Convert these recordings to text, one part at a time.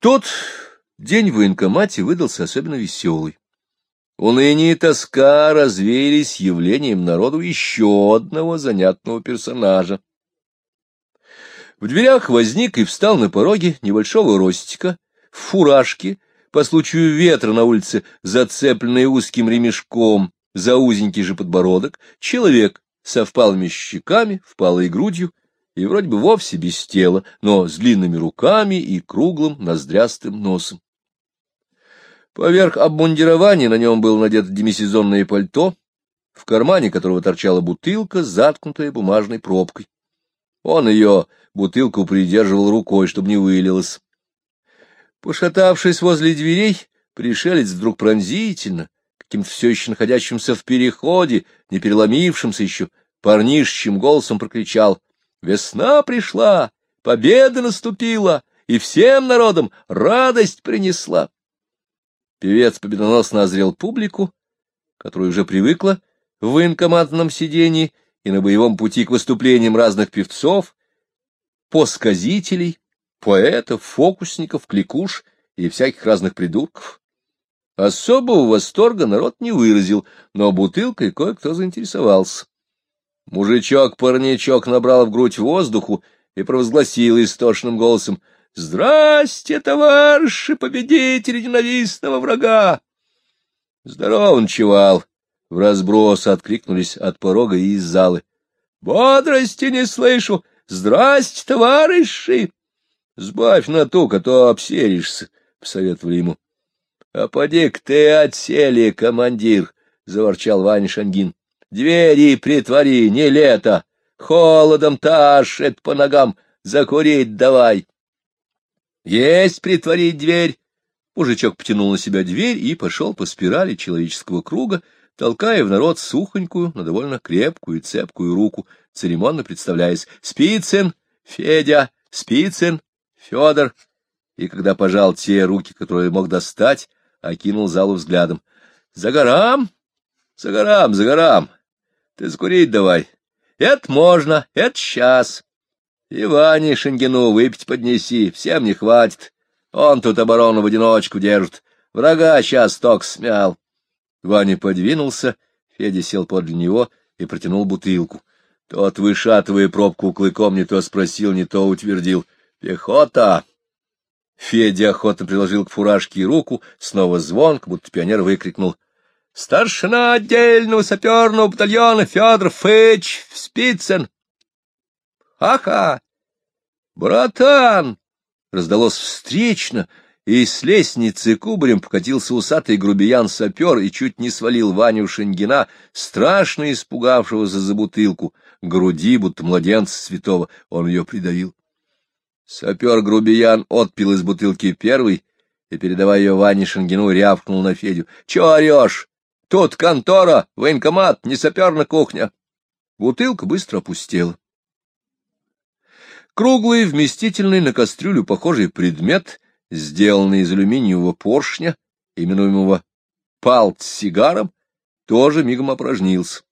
Тот день в военкомате выдался особенно веселый. Уныние и тоска развеялись явлением народу еще одного занятного персонажа. В дверях возник и встал на пороге небольшого ростика, в фуражке, по случаю ветра на улице, зацепленный узким ремешком за узенький же подбородок, человек со впалыми щеками, впалой грудью и вроде бы вовсе без тела, но с длинными руками и круглым ноздрястым носом. Поверх обмундирования на нем было надето демисезонное пальто, в кармане которого торчала бутылка, заткнутая бумажной пробкой. Он ее, бутылку, придерживал рукой, чтобы не вылилось. Пошатавшись возле дверей, пришелец вдруг пронзительно, каким-то все еще находящимся в переходе, не переломившимся еще, парнишечьим голосом прокричал «Весна пришла, победа наступила, и всем народам радость принесла!» Певец победоносно озрел публику, которая уже привыкла в военкоматном сидении и на боевом пути к выступлениям разных певцов, посказителей, поэтов, фокусников, кликуш и всяких разных придурков. Особого восторга народ не выразил, но бутылкой кое-кто заинтересовался. Мужичок-парничок набрал в грудь воздуху и провозгласил истошным голосом «Здрасте, товарищи, победители ненавистного врага!» «Здорово, ночевал!» — в разброс откликнулись от порога и из залы. «Бодрости не слышу! Здрасте, товарищи!» Сбавь на ту, а то обсеришься, — посоветовали ему. — А поди-ка ты отсели, командир, — заворчал Ваня Шангин. — Двери притвори, не лето, холодом ташет по ногам, закурить давай. — Есть притворить дверь. Мужичок потянул на себя дверь и пошел по спирали человеческого круга, толкая в народ сухонькую, но довольно крепкую и цепкую руку, церемонно представляясь «Спицын! Федя! Спицын! Федор, и когда пожал те руки, которые мог достать, окинул залу взглядом. — За горам? За горам, за горам. Ты закурить давай. Это можно, это сейчас. И Ване Шенгену выпить поднеси, всем не хватит. Он тут оборону в одиночку держит. Врага сейчас ток смял. Ваня подвинулся, Федя сел подле него и протянул бутылку. Тот, вышатывая пробку клыком, не то спросил, не то утвердил —— Пехота! Федя охотно приложил к фуражке руку, снова звонк, будто пионер выкрикнул. — Старшина отдельного саперного батальона Федор Фыч Спицын! — Ха-ха! Братан! — раздалось встречно, и с лестницы кубарем покатился усатый грубиян-сапер и чуть не свалил Ваню Шенгина, страшно испугавшегося за бутылку, груди, будто младенца святого, он ее придавил. Сапер-грубиян отпил из бутылки первый и, передавая ее Ване Шенгину, рявкнул на Федю. — Чего орешь? Тут контора, военкомат, не саперная кухня. Бутылка быстро опустела. Круглый, вместительный на кастрюлю похожий предмет, сделанный из алюминиевого поршня, именуемого палт с сигаром, тоже мигом опорожнился.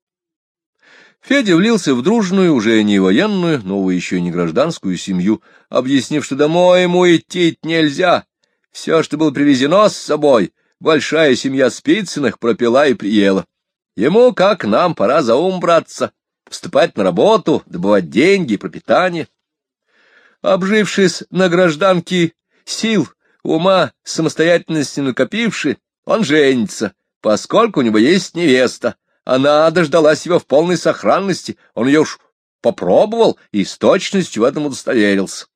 Федя влился в дружную, уже не военную, но еще не гражданскую семью, объяснив, что домой ему идти нельзя. Все, что было привезено с собой, большая семья Спицыных пропила и приела. Ему, как нам, пора за ум браться, вступать на работу, добывать деньги, пропитание. Обжившись на гражданке сил, ума, самостоятельности накопивши, он женится, поскольку у него есть невеста, она дождалась его в полной сохранности, он ее уж попробовал и с точностью в этом удостоверился.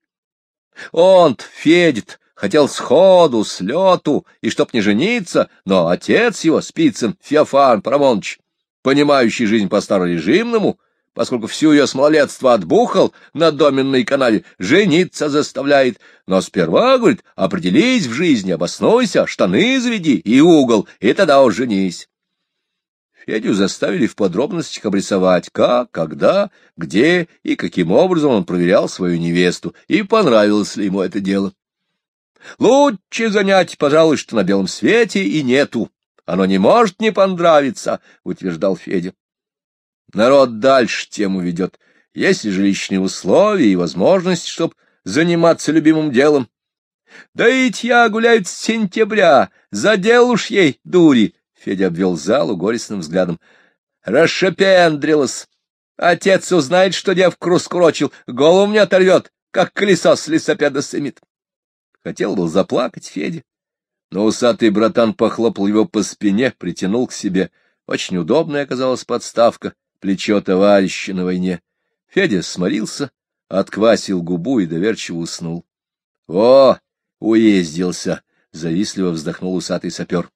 он Федит, хотел сходу, с лету, и чтоб не жениться, но отец его, Спицын, Феофан Парамонович, понимающий жизнь по-старорежимному, поскольку всю ее с малолетства отбухал на доменной канаве, жениться заставляет. Но сперва, говорит, определись в жизни, обоснуйся, штаны заведи и угол, и тогда уж женись. Федю заставили в подробностях обрисовать, как, когда, где и каким образом он проверял свою невесту, и понравилось ли ему это дело. Лучше занять, пожалуй, что на белом свете и нету. Оно не может не понравиться, — утверждал Федя. Народ дальше тему ведет. Есть ли жилищные условия и возможность, чтобы заниматься любимым делом? Да ведь я гуляют с сентября, задел уж ей, дури. Федя обвел залу горестным взглядом. Расшепендрилась. Отец узнает, что девку раскурочил, голову мне оторвет, как колесо с лесопеда сымет. Хотел был заплакать Федя, но усатый братан похлопал его по спине, притянул к себе. Очень удобная оказалась подставка, плечо товарища на войне. Федя сморился, отквасил губу и доверчиво уснул. — О, уездился! — завистливо вздохнул усатый сапер.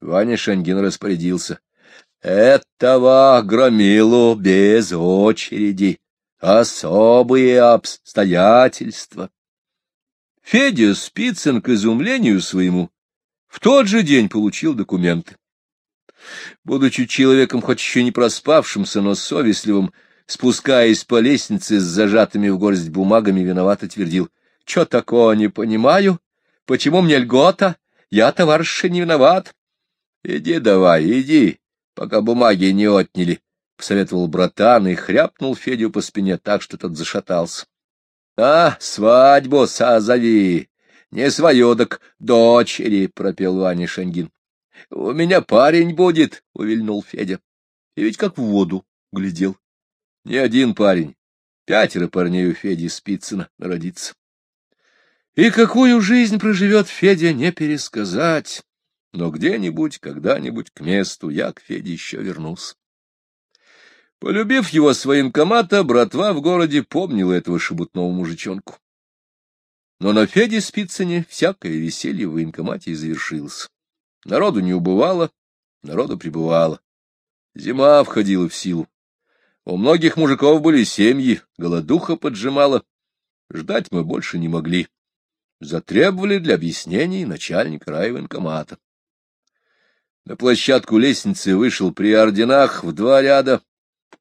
Ваня Шангин распорядился. — Этого громилу без очереди. Особые обстоятельства. Федя Спицын, к изумлению своему, в тот же день получил документы. Будучи человеком, хоть еще не проспавшимся, но совестливым, спускаясь по лестнице с зажатыми в горсть бумагами, виновато твердил. — Чё такое, не понимаю? Почему мне льгота? Я, товарищ, не виноват. — Иди давай, иди, пока бумаги не отняли, — посоветовал братан и хряпнул Федю по спине так, что тот зашатался. — А, свадьбу созови! Не свою, так дочери, — пропел Ваня Шангин. — У меня парень будет, — увильнул Федя. И ведь как в воду глядел. Не один парень, пятеро парней у Феди Спицына народится. И какую жизнь проживет Федя, не пересказать но где-нибудь, когда-нибудь к месту я к Феде еще вернулся. Полюбив его своим комата, братва в городе помнила этого шебутного мужичонку. Но на Феде Спицыне всякое веселье в военкомате и завершилось. Народу не убывало, народу прибывало. Зима входила в силу. У многих мужиков были семьи, голодуха поджимала. Ждать мы больше не могли. Затребовали для объяснений начальника райвоенкомата. На площадку лестницы вышел при орденах в два ряда,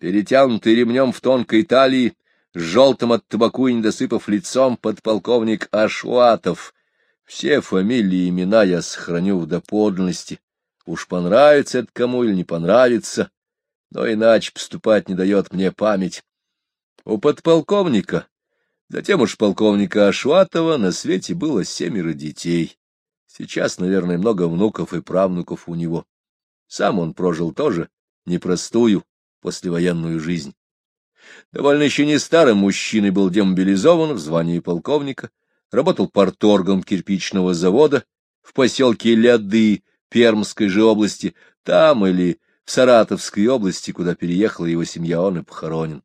перетянутый ремнем в тонкой талии, с желтым от табаку и недосыпав лицом подполковник Ашуатов. Все фамилии и имена я сохраню в доподлинности. Уж понравится это кому или не понравится, но иначе поступать не дает мне память. У подполковника, затем уж полковника Ашватова, на свете было семеро детей. Сейчас, наверное, много внуков и правнуков у него. Сам он прожил тоже непростую послевоенную жизнь. Довольно еще не старым мужчиной был демобилизован в звании полковника, работал порторгом кирпичного завода в поселке Ляды Пермской же области, там или в Саратовской области, куда переехала его семья, он и похоронен.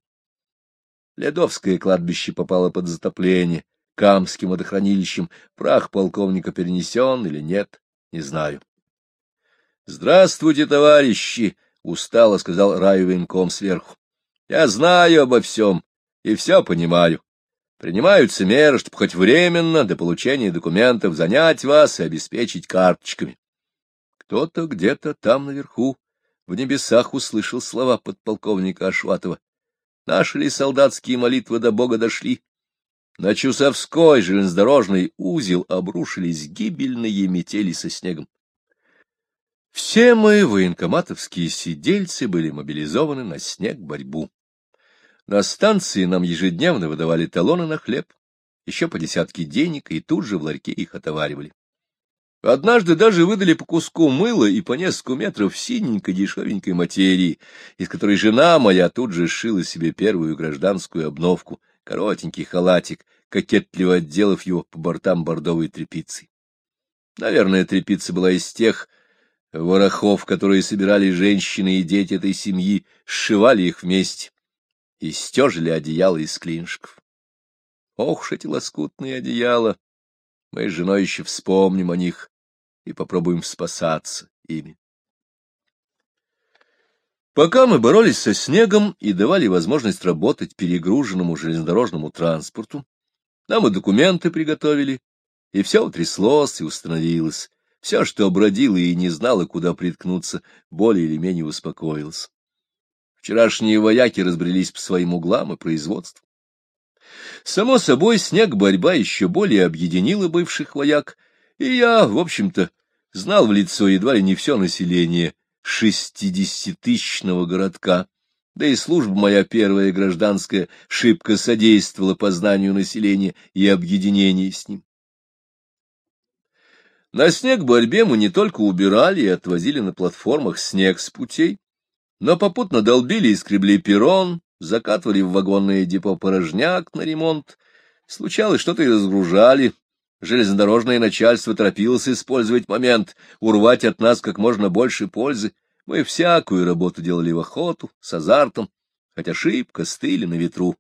Лядовское кладбище попало под затопление, Камским водохранилищем. Прах полковника перенесен или нет, не знаю. — Здравствуйте, товарищи! — устало сказал райвоенком сверху. — Я знаю обо всем и все понимаю. Принимаются меры, чтобы хоть временно до получения документов занять вас и обеспечить карточками. Кто-то где-то там наверху в небесах услышал слова подполковника Ашватова. Наши ли солдатские молитвы до Бога дошли? На Чусовской железнодорожный узел обрушились гибельные метели со снегом. Все мы, военкоматовские сидельцы, были мобилизованы на снег-борьбу. На станции нам ежедневно выдавали талоны на хлеб, еще по десятке денег, и тут же в ларьке их отоваривали. Однажды даже выдали по куску мыла и по несколько метров синенькой дешевенькой материи, из которой жена моя тут же сшила себе первую гражданскую обновку — коротенький халатик, кокетливо отделав его по бортам бордовой тряпицей. Наверное, тряпица была из тех ворохов, которые собирали женщины и дети этой семьи, сшивали их вместе и стежили одеяло из клиншков. Ох эти лоскутные одеяла! Мы с женой еще вспомним о них и попробуем спасаться ими. Пока мы боролись со снегом и давали возможность работать перегруженному железнодорожному транспорту, нам и документы приготовили, и все утряслось и установилось. Все, что бродило и не знало, куда приткнуться, более или менее успокоилось. Вчерашние вояки разбрелись по своим углам и производству. Само собой, снег-борьба еще более объединила бывших вояк, и я, в общем-то, знал в лицо едва ли не все население шестидесятитысячного городка, да и служба моя первая гражданская шибко содействовала познанию населения и объединению с ним. На снег борьбе мы не только убирали и отвозили на платформах снег с путей, но попутно долбили и скребли перрон, закатывали в вагонное депо порожняк на ремонт, случалось что-то и разгружали. Железнодорожное начальство торопилось использовать момент, урвать от нас как можно больше пользы. Мы всякую работу делали в охоту, с азартом, хотя шибко стыли на ветру,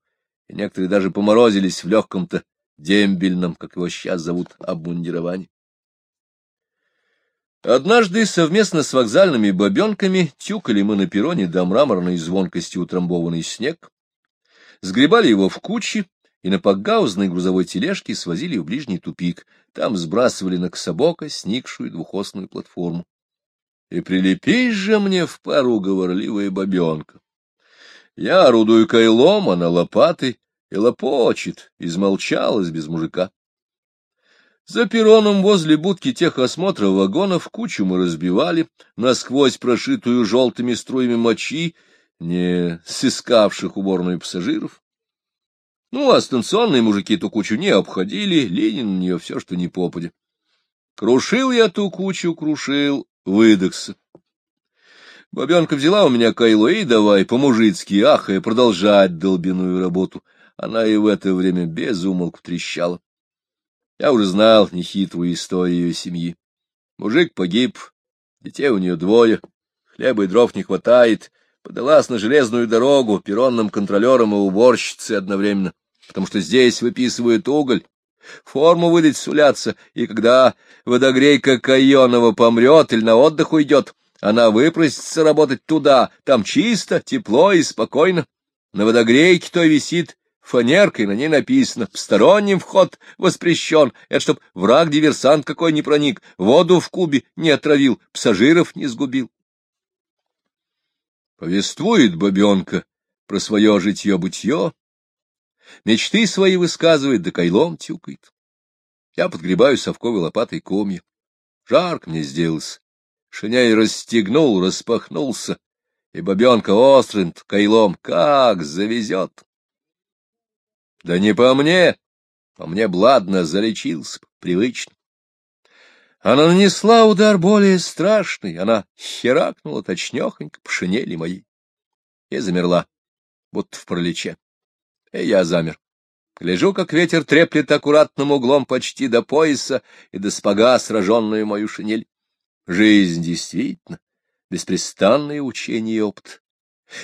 и некоторые даже поморозились в легком-то дембельном, как его сейчас зовут, обмундировании. Однажды совместно с вокзальными бабенками тюкали мы на перроне до мраморной звонкости утрамбованный снег, сгребали его в кучи и на погаузной грузовой тележке свозили в ближний тупик, там сбрасывали на кособока сникшую двухосную платформу. И прилепись же мне в пару говорливая бабенка. Я орудую кайлом, она лопатой, и лопочет, измолчалась без мужика. За перроном возле будки техосмотра вагонов кучу мы разбивали, насквозь прошитую желтыми струями мочи, не сыскавших уборную пассажиров. Ну, а станционные мужики ту кучу не обходили, Ленин на нее все, что не попадя. Крушил я ту кучу, крушил, выдохся. Бабенка взяла у меня кайло и давай по-мужицки, ахая, продолжать долбиную работу. Она и в это время без умолку трещала. Я уже знал нехитрую историю ее семьи. Мужик погиб, детей у нее двое, хлеба и дров не хватает, подалась на железную дорогу перронным контролером и уборщицей одновременно, потому что здесь выписывают уголь, форму выдать сулятся, и когда водогрейка Каенова помрет или на отдых уйдет, она выпросится работать туда, там чисто, тепло и спокойно. На водогрейке той висит фанеркой, на ней написано «Посторонним вход воспрещен». Это чтоб враг-диверсант какой не проник, воду в кубе не отравил, пассажиров не сгубил. Повествует бабенка про свое житье-бытье, мечты свои высказывает, да кайлом тюкает. Я подгребаю совковой лопатой комья. Жарко мне сделалось. Шиняй расстегнул, распахнулся, и бабенка острым кайлом как завезет. Да не по мне, по мне бладно залечился, привычно. Она нанесла удар более страшный, она херакнула точнёхонько по моей и замерла, будто в пролече. И я замер. Гляжу, как ветер треплет аккуратным углом почти до пояса и до спага сраженную мою шинель. Жизнь действительно беспрестанное учение и опыт.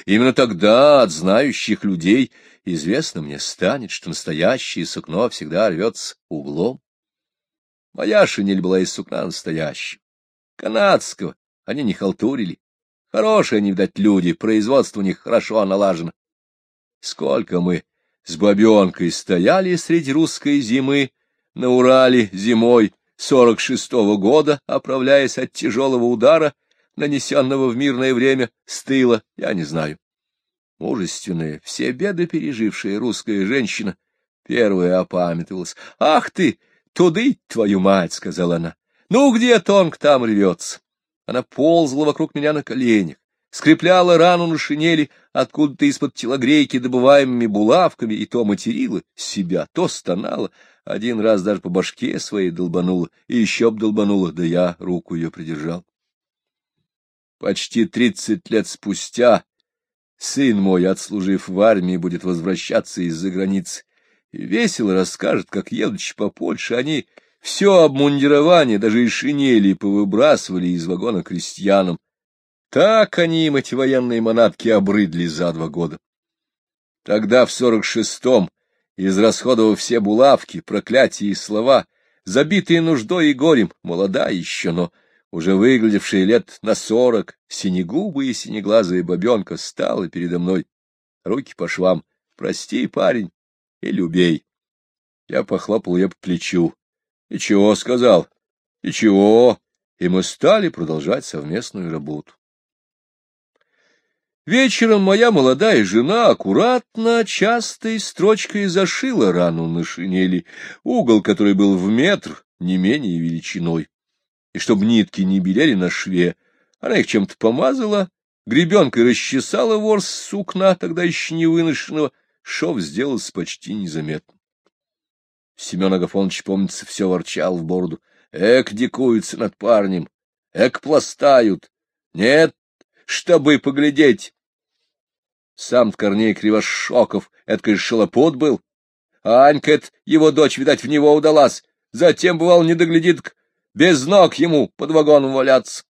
Именно тогда от знающих людей известно мне станет, что настоящее сукно всегда рвется углом. Моя шинель была из сукна настоящего, канадского, они не халтурили. Хорошие они, видать, люди, производство у них хорошо налажено. Сколько мы с бабенкой стояли среди русской зимы на Урале зимой сорок шестого года, оправляясь от тяжелого удара, нанесенного в мирное время с тыла, я не знаю мужественная, все беды пережившая русская женщина, первая опамятовалась. — Ах ты, туды, твою мать! — сказала она. — Ну, где тонк, там рвется. Она ползала вокруг меня на коленях, скрепляла рану на шинели откуда-то из-под телогрейки добываемыми булавками, и то материла себя, то стонала, один раз даже по башке своей долбанула, и еще б долбанула, да я руку ее придержал. Почти тридцать лет спустя Сын мой, отслужив в армии, будет возвращаться из-за границы и весело расскажет, как, едучи по Польше, они все обмундирование, даже и шинели, повыбрасывали из вагона крестьянам. Так они им, эти военные манатки, обрыдли за два года. Тогда, в сорок шестом, израсходовав все булавки, проклятия и слова, забитые нуждой и горем, молода еще, но уже выглядевшая лет на сорок, синегубая и синеглазая бабенка стала передо мной. Руки по швам. Прости, парень, и любей. Я похлопал ее по плечу. И чего сказал? И чего? И мы стали продолжать совместную работу. Вечером моя молодая жена аккуратно, частой строчкой зашила рану на шинели, угол который был в метр, не менее величиной и чтобы нитки не белели на шве, она их чем-то помазала, гребенкой расчесала ворс сукна, тогда еще не выношенного, шов сделался почти незаметным. Семен Агафонович, помнится, все ворчал в бороду. Эк дикуются над парнем, эк пластают. Нет, чтобы поглядеть. Сам Корней Кривошоков, эткой шалопут был. А Анька, его дочь, видать, в него удалась. Затем, бывал, не доглядит, без ног ему под вагоном валяться.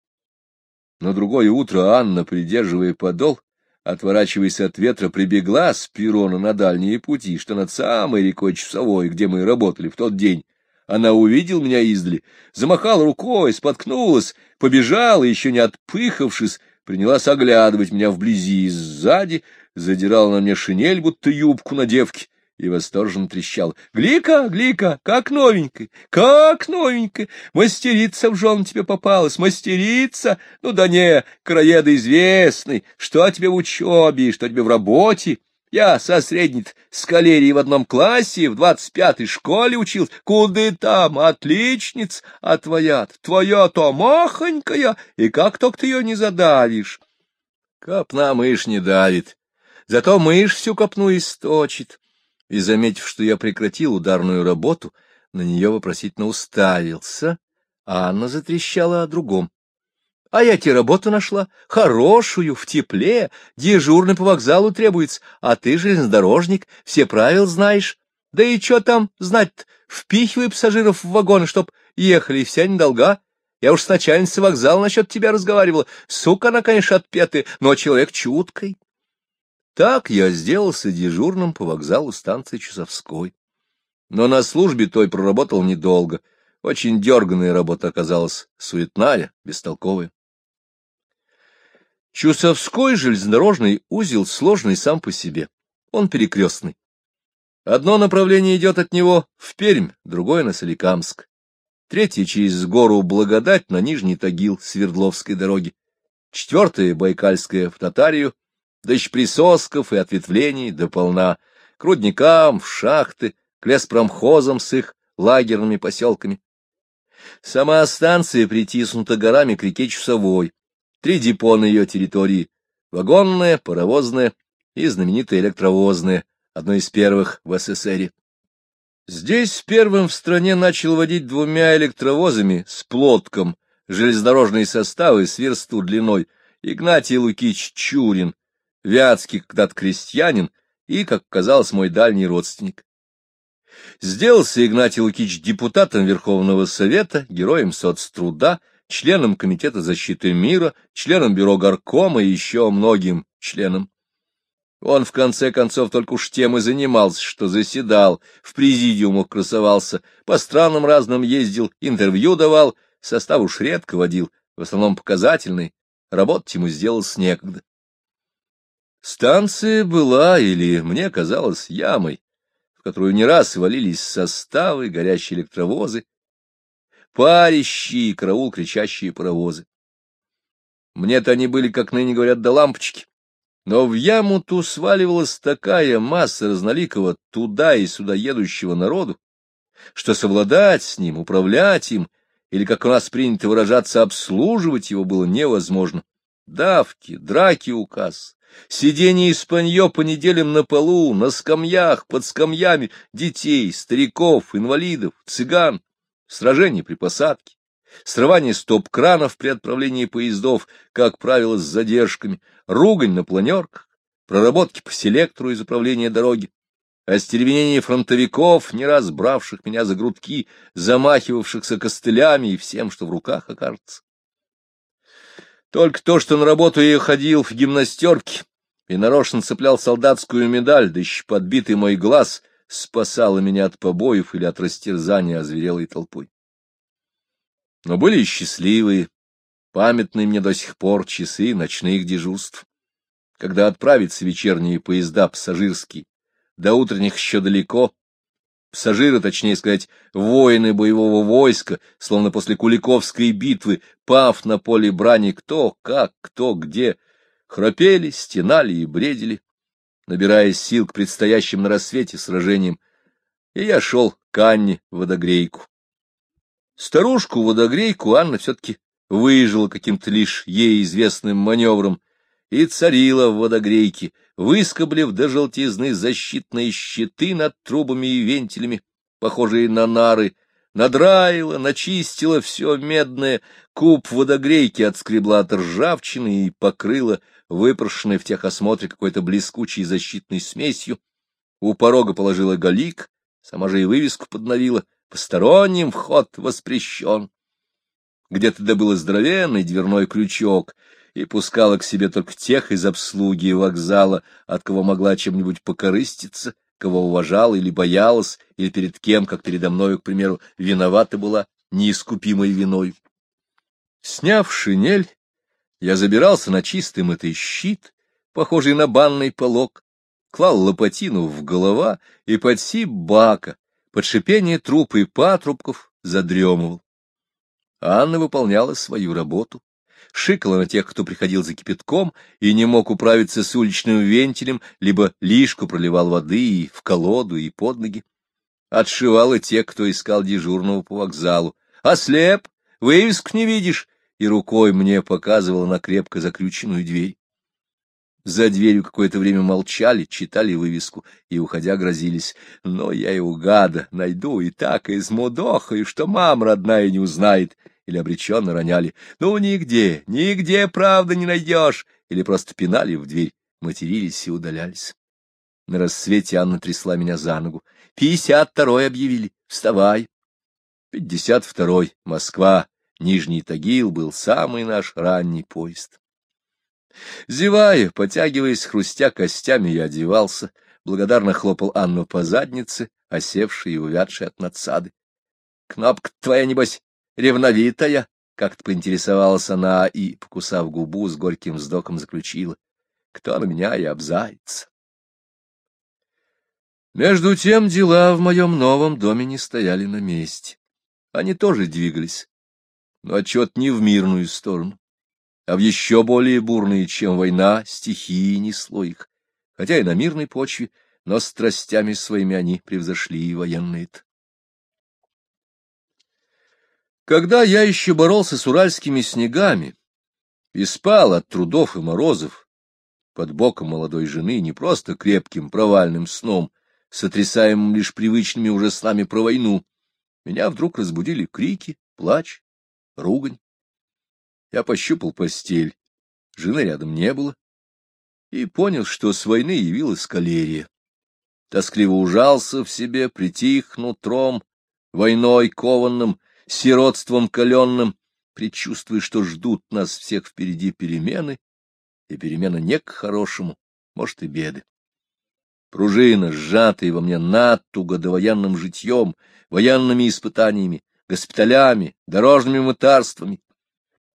На другое утро Анна, придерживая подол, отворачиваясь от ветра, прибегла с перона на дальние пути, что над самой рекой Часовой, где мы работали в тот день. Она увидела меня издали, замахала рукой, споткнулась, побежала, еще не отпыхавшись, принялась оглядывать меня вблизи и сзади, задирала на мне шинель, будто юбку на девке, и восторженно трещал. — Глика, Глика, как новенькая, как новенькая! Мастерица в жен тебе попалась, мастерица! Ну да не, краеда известный, что тебе в учебе, что тебе в работе. Я со средней с калерией в одном классе, в двадцать пятой школе учился. Куды там, отличниц, а твоя твоя-то махонькая, и как только ты ее не задавишь. Копна мышь не давит, зато мышь всю копну источит и, заметив, что я прекратил ударную работу, на нее вопросительно уставился, а Анна затрещала о другом. — А я тебе работу нашла, хорошую, в тепле, дежурный по вокзалу требуется, а ты железнодорожник, все правил знаешь. Да и что там знать впихивай пассажиров в вагоны, чтоб ехали, вся недолга. Я уж с начальницей вокзала насчет тебя разговаривала. Сука она, конечно, отпетая, но человек чуткой. Так я сделался дежурным по вокзалу станции Чусовской. Но на службе той проработал недолго. Очень дерганная работа оказалась, суетная, бестолковая. Чусовской железнодорожный узел сложный сам по себе. Он перекрестный. Одно направление идет от него в Пермь, другое — на Соликамск. Третье — через гору Благодать на Нижний Тагил Свердловской дороги. Четвертое — Байкальское в Татарию, Дыщ присосков и ответвлений до полна, к рудникам, в шахты, к леспромхозам с их лагерными поселками. Сама станция притиснута горами к реке Чусовой, три депо на ее территории — вагонная, паровозная и знаменитая электровозная, одно из первых в СССР. Здесь первым в стране начал водить двумя электровозами с плотком железнодорожные составы с версту длиной Игнатий Лукич Чурин, Вятский когда-то крестьянин и, как казалось, мой дальний родственник. Сделался Игнатий Лукич депутатом Верховного Совета, героем соцтруда, членом Комитета защиты мира, членом Бюро горкома и еще многим членам. Он, в конце концов, только уж тем и занимался, что заседал, в президиумах красовался, по странам разным ездил, интервью давал, состав уж редко водил, в основном показательный, работать ему сделалось некогда. Станция была, или мне казалось, ямой, в которую не раз валились составы, горящие электровозы, парищи и караул кричащие паровозы. Мне-то они были, как ныне говорят, до лампочки. Но в яму ту сваливалась такая масса разноликого туда и сюда едущего народу, что совладать с ним, управлять им, или, как у нас принято выражаться, обслуживать его было невозможно. Давки, драки указ, Сидение испанье по неделям на полу, на скамьях, под скамьями, детей, стариков, инвалидов, цыган, сражения при посадке, срывание стоп-кранов при отправлении поездов, как правило, с задержками, ругань на планерках, проработки по селектору из управления дороги, остеревенение фронтовиков, не раз бравших меня за грудки, замахивавшихся костылями и всем, что в руках окажется. Только то, что на работу я ходил в гимнастерке и нарочно цеплял солдатскую медаль, да еще подбитый мой глаз, спасало меня от побоев или от растерзания озверелой толпой. Но были и счастливые, памятные мне до сих пор часы ночных дежурств, когда отправятся вечерние поезда пассажирские, до утренних еще далеко, Пассажиры, точнее сказать, воины боевого войска, словно после Куликовской битвы, пав на поле брани кто, как, кто, где, храпели, стенали и бредили, набирая сил к предстоящим на рассвете сражениям, и я шел к Анне водогрейку. Старушку-водогрейку Анна все-таки выжила каким-то лишь ей известным маневром и царила в водогрейке, выскоблив до желтизны защитные щиты над трубами и вентилями, похожие на нары, надраила, начистила все медное, куб водогрейки отскребла от ржавчины и покрыла выпрошенной в техосмотре какой-то блескучей защитной смесью, у порога положила галик, сама же и вывеску подновила, посторонним вход воспрещен. Где-то добыла здоровенный дверной крючок и пускала к себе только тех из обслуги вокзала, от кого могла чем-нибудь покорыститься, кого уважала или боялась, или перед кем, как передо мною, к примеру, виновата была неискупимой виной. Сняв шинель, я забирался на чистый мытый щит, похожий на банный полог, клал лопатину в голова и под сип бака, под шипение труп и патрубков задремывал. Анна выполняла свою работу шикала на тех, кто приходил за кипятком и не мог управиться с уличным вентилем, либо лишку проливал воды и в колоду, и под ноги. Отшивала тех, кто искал дежурного по вокзалу. «Ослеп! Вывеску не видишь!» И рукой мне показывала на крепко заключенную дверь. За дверью какое-то время молчали, читали вывеску и, уходя, грозились. Но я его гада найду и так измудохаю, что мам родная не узнает или обреченно роняли. «Ну, нигде, нигде, правда, не найдешь!» или просто пинали в дверь, матерились и удалялись. На рассвете Анна трясла меня за ногу. «Пятьдесят второй объявили! Вставай!» «Пятьдесят второй! Москва! Нижний Тагил был самый наш ранний поезд!» Зевая, потягиваясь, хрустя костями, я одевался, благодарно хлопал Анну по заднице, осевшей и увядшей от надсады. — Кнопка твоя, небось, ревновитая, — как-то поинтересовалась она и, покусав губу, с горьким вздохом заключила. — Кто на меня и обзается? Между тем дела в моем новом доме не стояли на месте. Они тоже двигались, но отчет не в мирную сторону, а в еще более бурные, чем война, стихии несло их, хотя и на мирной почве, но страстями своими они превзошли и военные -то. Когда я еще боролся с уральскими снегами и спал от трудов и морозов под боком молодой жены не просто крепким провальным сном, сотрясаемым лишь привычными уже снами про войну, меня вдруг разбудили крики, плач, ругань. Я пощупал постель, жены рядом не было, и понял, что с войны явилась калерия. Тоскливо ужался в себе, притих нутром, войной кованным, сиротством каленным, предчувствуя, что ждут нас всех впереди перемены, и перемена не к хорошему, может, и беды. Пружина, сжатая во мне натуго довоенным житьем, военными испытаниями, госпиталями, дорожными мытарствами.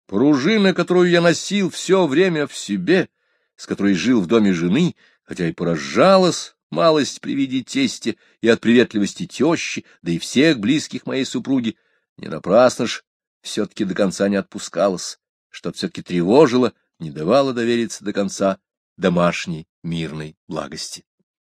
Пружина, которую я носил все время в себе, с которой жил в доме жены, хотя и поражалась малость при виде тестя и от приветливости тещи, да и всех близких моей супруги, не напрасно ж все-таки до конца не отпускалась, что все-таки тревожило, не давало довериться до конца домашней мирной благости.